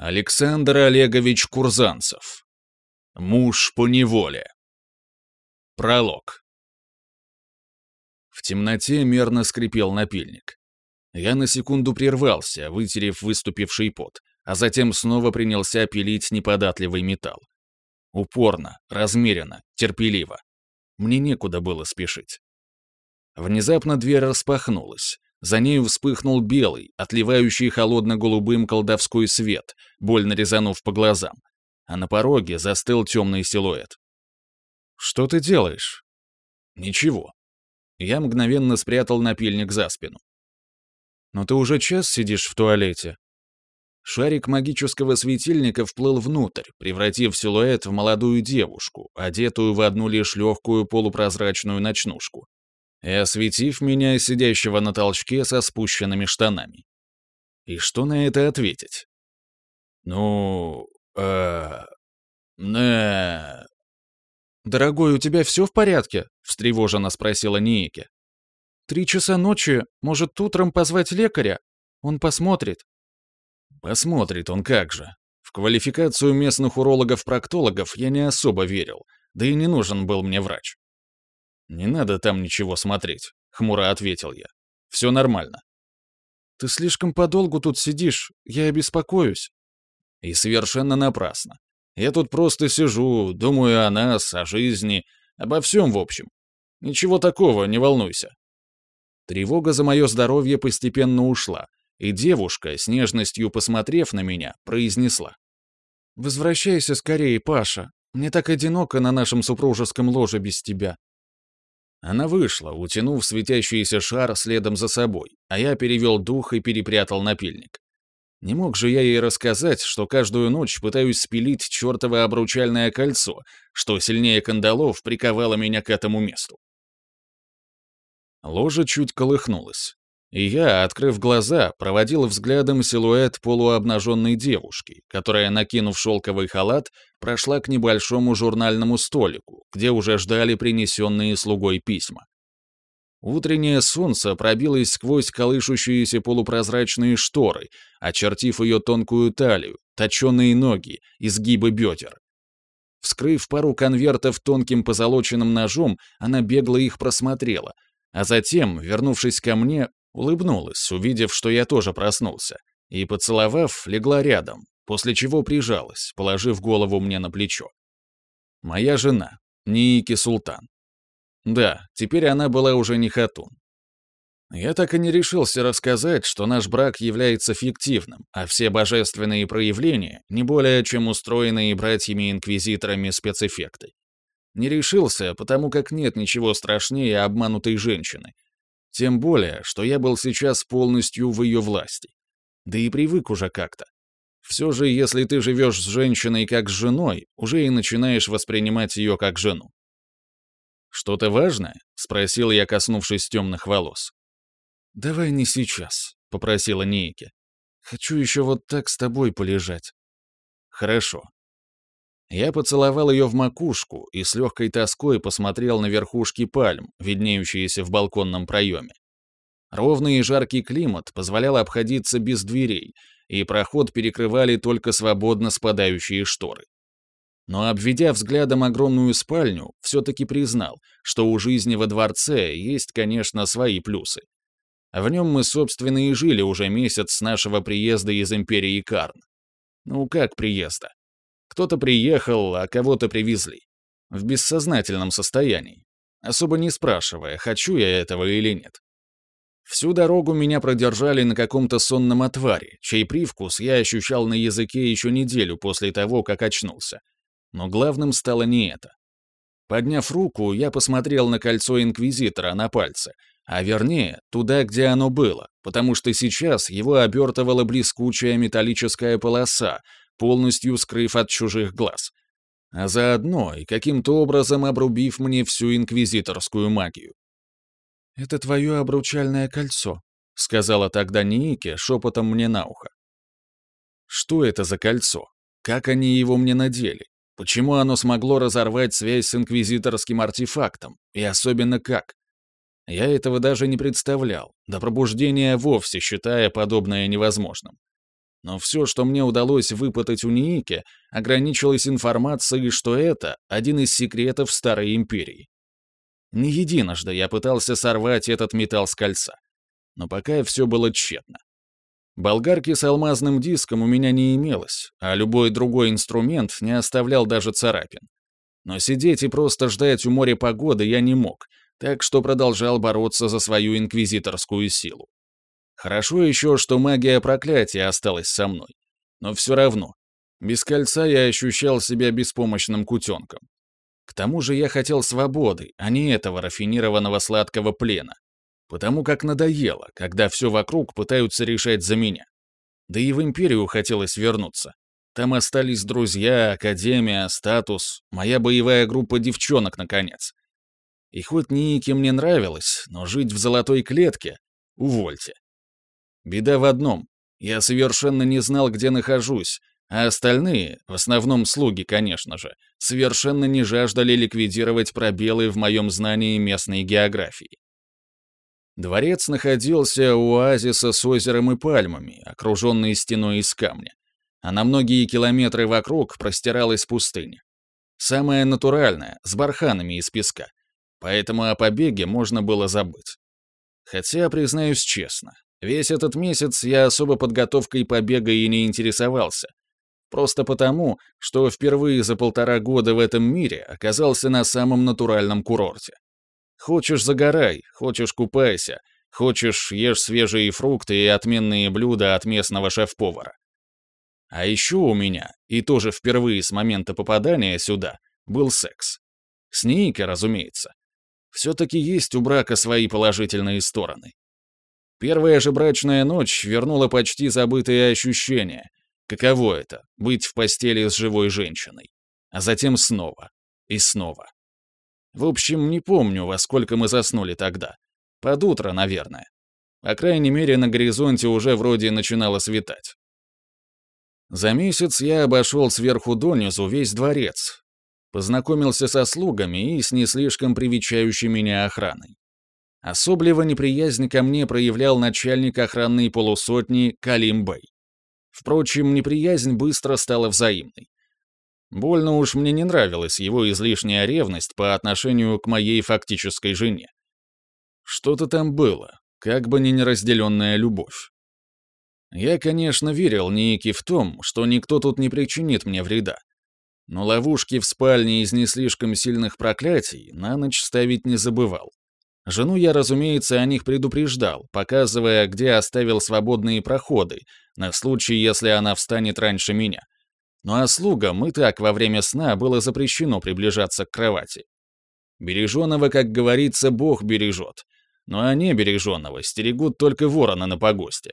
Александр Олегович Курзанцев. Муж по неволе. Пролог. В темноте мерно скрипел напильник. Я на секунду прервался, вытерев выступивший пот, а затем снова принялся пилить неподатливый металл. Упорно, размеренно, терпеливо. Мне некуда было спешить. Внезапно дверь распахнулась. За нею вспыхнул белый, отливающий холодно-голубым колдовской свет, больно резанув по глазам. А на пороге застыл темный силуэт. «Что ты делаешь?» «Ничего». Я мгновенно спрятал напильник за спину. «Но ты уже час сидишь в туалете?» Шарик магического светильника вплыл внутрь, превратив силуэт в молодую девушку, одетую в одну лишь легкую полупрозрачную ночнушку и осветив меня, сидящего на толчке со спущенными штанами. И что на это ответить? Ну, э, не... «Дорогой, у тебя все в порядке?» — встревоженно спросила Ниеке. «Три часа ночи, может, утром позвать лекаря? Он посмотрит». «Посмотрит он как же. В квалификацию местных урологов-проктологов я не особо верил, да и не нужен был мне врач. «Не надо там ничего смотреть», — хмуро ответил я. «Все нормально». «Ты слишком подолгу тут сидишь, я беспокоюсь». И совершенно напрасно. Я тут просто сижу, думаю о нас, о жизни, обо всем в общем. Ничего такого, не волнуйся. Тревога за мое здоровье постепенно ушла, и девушка, с нежностью посмотрев на меня, произнесла. «Возвращайся скорее, Паша. Мне так одиноко на нашем супружеском ложе без тебя. Она вышла, утянув светящийся шар следом за собой, а я перевел дух и перепрятал напильник. Не мог же я ей рассказать, что каждую ночь пытаюсь спилить чертово обручальное кольцо, что сильнее кандалов приковало меня к этому месту. Ложа чуть колыхнулась. И я, открыв глаза, проводил взглядом силуэт полуобнаженной девушки, которая, накинув шелковый халат, прошла к небольшому журнальному столику, где уже ждали принесенные слугой письма. Утреннее солнце пробилось сквозь колышущиеся полупрозрачные шторы, очертив ее тонкую талию, точеные ноги, изгибы бедер. Вскрыв пару конвертов тонким позолоченным ножом, она бегло их просмотрела, а затем, вернувшись ко мне, Улыбнулась, увидев, что я тоже проснулся, и, поцеловав, легла рядом, после чего прижалась, положив голову мне на плечо. Моя жена, Ники Султан. Да, теперь она была уже не Хатун. Я так и не решился рассказать, что наш брак является фиктивным, а все божественные проявления не более чем устроенные братьями-инквизиторами спецэффекты. Не решился, потому как нет ничего страшнее обманутой женщины, тем более, что я был сейчас полностью в ее власти. Да и привык уже как-то. Все же, если ты живешь с женщиной как с женой, уже и начинаешь воспринимать ее как жену. «Что-то важное?» — спросил я, коснувшись темных волос. «Давай не сейчас», — попросила Нейке. «Хочу еще вот так с тобой полежать». «Хорошо», я поцеловал ее в макушку и с легкой тоской посмотрел на верхушки пальм, виднеющиеся в балконном проеме. Ровный и жаркий климат позволял обходиться без дверей, и проход перекрывали только свободно спадающие шторы. Но обведя взглядом огромную спальню, все-таки признал, что у жизни во дворце есть, конечно, свои плюсы. В нем мы, собственно, и жили уже месяц с нашего приезда из Империи Карн. Ну как приезда? Кто-то приехал, а кого-то привезли. В бессознательном состоянии. Особо не спрашивая, хочу я этого или нет. Всю дорогу меня продержали на каком-то сонном отваре, чей привкус я ощущал на языке еще неделю после того, как очнулся. Но главным стало не это. Подняв руку, я посмотрел на кольцо Инквизитора на пальце, а вернее, туда, где оно было, потому что сейчас его обертывала блескучая металлическая полоса, полностью скрыв от чужих глаз, а заодно и каким-то образом обрубив мне всю инквизиторскую магию. «Это твое обручальное кольцо», — сказала тогда Ники шепотом мне на ухо. «Что это за кольцо? Как они его мне надели? Почему оно смогло разорвать связь с инквизиторским артефактом? И особенно как? Я этого даже не представлял, до пробуждения вовсе считая подобное невозможным. но все, что мне удалось выпытать у Ники, ограничилось информацией, что это один из секретов Старой Империи. Не единожды я пытался сорвать этот металл с кольца, но пока все было тщетно. Болгарки с алмазным диском у меня не имелось, а любой другой инструмент не оставлял даже царапин. Но сидеть и просто ждать у моря погоды я не мог, так что продолжал бороться за свою инквизиторскую силу. Хорошо еще, что магия проклятия осталась со мной. Но все равно, без кольца я ощущал себя беспомощным кутенком. К тому же я хотел свободы, а не этого рафинированного сладкого плена. Потому как надоело, когда все вокруг пытаются решать за меня. Да и в Империю хотелось вернуться. Там остались друзья, академия, статус, моя боевая группа девчонок, наконец. И хоть Ники мне нравилось, но жить в золотой клетке — увольте. Беда в одном. Я совершенно не знал, где нахожусь, а остальные, в основном слуги, конечно же, совершенно не жаждали ликвидировать пробелы в моем знании местной географии. Дворец находился у оазиса с озером и пальмами, окруженный стеной из камня. А на многие километры вокруг простиралась пустыня. Самая натуральная, с барханами из песка. Поэтому о побеге можно было забыть. Хотя, признаюсь честно, Весь этот месяц я особо подготовкой побега и не интересовался. Просто потому, что впервые за полтора года в этом мире оказался на самом натуральном курорте. Хочешь загорай, хочешь купайся, хочешь ешь свежие фрукты и отменные блюда от местного шеф-повара. А еще у меня, и тоже впервые с момента попадания сюда, был секс. С Нейкой, разумеется. Все-таки есть у брака свои положительные стороны. Первая же брачная ночь вернула почти забытые ощущения. Каково это — быть в постели с живой женщиной? А затем снова. И снова. В общем, не помню, во сколько мы заснули тогда. Под утро, наверное. По крайней мере, на горизонте уже вроде начинало светать. За месяц я обошел сверху донизу весь дворец. Познакомился со слугами и с не слишком привечающей меня охраной. Особливо неприязнь ко мне проявлял начальник охранной полусотни Калим Бэй. Впрочем, неприязнь быстро стала взаимной. Больно уж мне не нравилась его излишняя ревность по отношению к моей фактической жене. Что-то там было, как бы ни неразделенная любовь. Я, конечно, верил Ники в том, что никто тут не причинит мне вреда. Но ловушки в спальне из не слишком сильных проклятий на ночь ставить не забывал. Жену я, разумеется, о них предупреждал, показывая, где оставил свободные проходы, на случай, если она встанет раньше меня. Ну а слугам и так во время сна было запрещено приближаться к кровати. Береженого, как говорится, Бог бережет, ну а не береженного стерегут только ворона на погосте.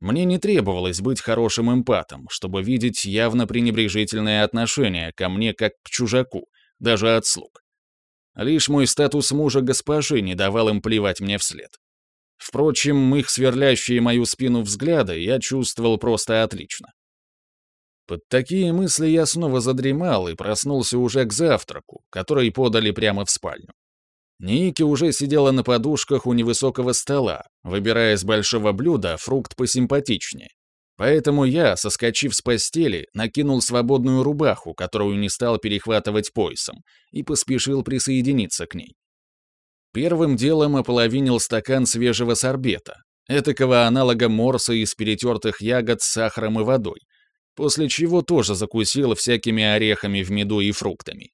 Мне не требовалось быть хорошим эмпатом, чтобы видеть явно пренебрежительное отношение ко мне как к чужаку, даже от слуг. Лишь мой статус мужа госпожи не давал им плевать мне вслед. Впрочем, их сверлящие мою спину взгляды я чувствовал просто отлично. Под такие мысли я снова задремал и проснулся уже к завтраку, который подали прямо в спальню. Ники уже сидела на подушках у невысокого стола, выбирая с большого блюда фрукт посимпатичнее, Поэтому я, соскочив с постели, накинул свободную рубаху, которую не стал перехватывать поясом, и поспешил присоединиться к ней. Первым делом ополовинил стакан свежего сорбета, этакого аналога морса из перетертых ягод с сахаром и водой, после чего тоже закусил всякими орехами в меду и фруктами.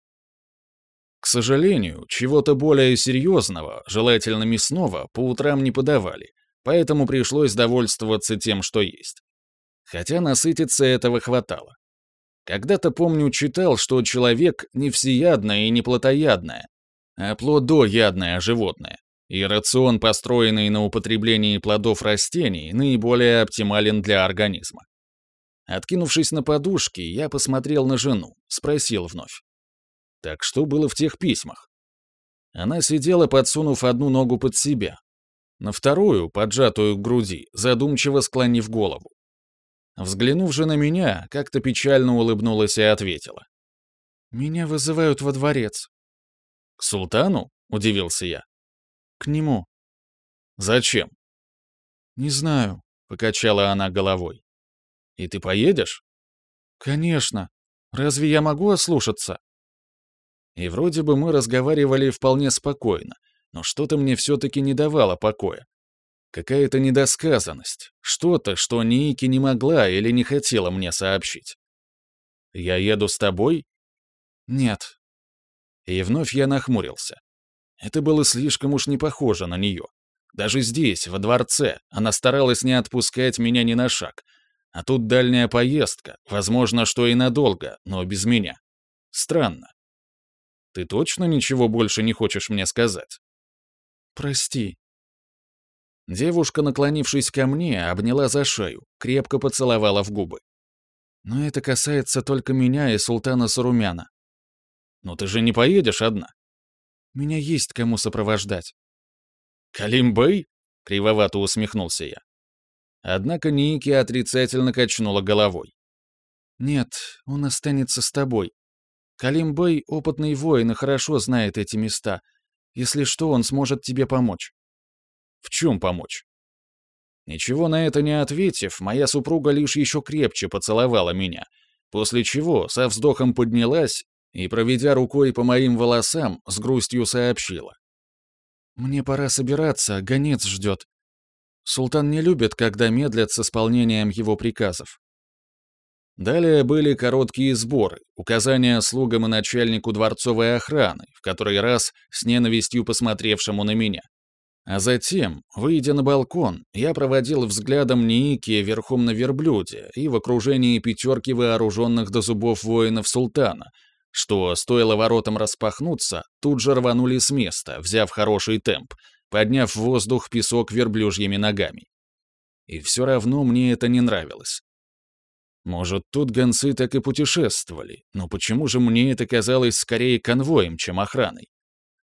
К сожалению, чего-то более серьезного, желательно мясного, по утрам не подавали, поэтому пришлось довольствоваться тем, что есть хотя насытиться этого хватало. Когда-то, помню, читал, что человек не всеядное и не плотоядное, а плодоядное животное, и рацион, построенный на употреблении плодов растений, наиболее оптимален для организма. Откинувшись на подушки, я посмотрел на жену, спросил вновь. Так что было в тех письмах? Она сидела, подсунув одну ногу под себя, на вторую, поджатую к груди, задумчиво склонив голову. Взглянув же на меня, как-то печально улыбнулась и ответила. «Меня вызывают во дворец». «К султану?» — удивился я. «К нему». «Зачем?» «Не знаю», — покачала она головой. И ты поедешь? Конечно. Разве я могу ослушаться? И вроде бы мы разговаривали вполне спокойно, но что-то мне все-таки не давало покоя. Какая-то недосказанность, что-то, что Ники не могла или не хотела мне сообщить. «Я еду с тобой?» «Нет». И вновь я нахмурился. Это было слишком уж не похоже на нее. Даже здесь, во дворце, она старалась не отпускать меня ни на шаг. А тут дальняя поездка, возможно, что и надолго, но без меня. Странно. Ты точно ничего больше не хочешь мне сказать? Прости. Девушка, наклонившись ко мне, обняла за шею, крепко поцеловала в губы. Но это касается только меня и султана Сарумяна. Но ты же не поедешь одна. Меня есть кому сопровождать. Калимбэй? Кривовато усмехнулся я. Однако Ники отрицательно качнула головой. «Нет, он останется с тобой. Калимбэй — опытный воин и хорошо знает эти места. Если что, он сможет тебе помочь». «В чем помочь?» Ничего на это не ответив, моя супруга лишь еще крепче поцеловала меня, после чего со вздохом поднялась и, проведя рукой по моим волосам, с грустью сообщила. «Мне пора собираться, гонец ждет. Султан не любит, когда медлят с исполнением его приказов. Далее были короткие сборы, указания слугам и начальнику дворцовой охраны, в который раз с ненавистью посмотревшему на меня. А затем, выйдя на балкон, я проводил взглядом Ники верхом на верблюде и в окружении пятерки вооруженных до зубов воинов султана, что, стоило воротам распахнуться, тут же рванули с места, взяв хороший темп, подняв в воздух песок верблюжьими ногами. И все равно мне это не нравилось. Может, тут гонцы так и путешествовали, но почему же мне это казалось скорее конвоем, чем охраной?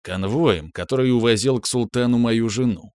Конвоем, который увозил к султану мою жену.